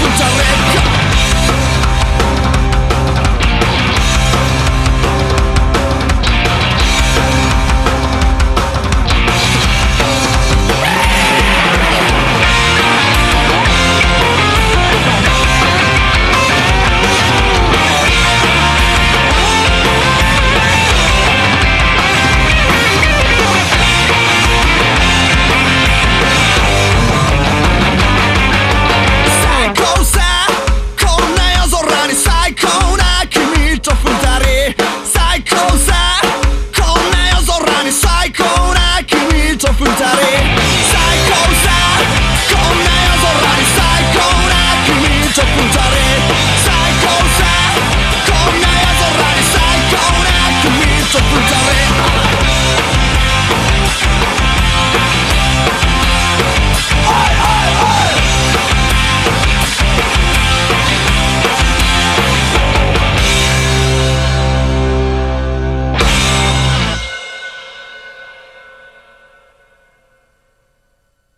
Don't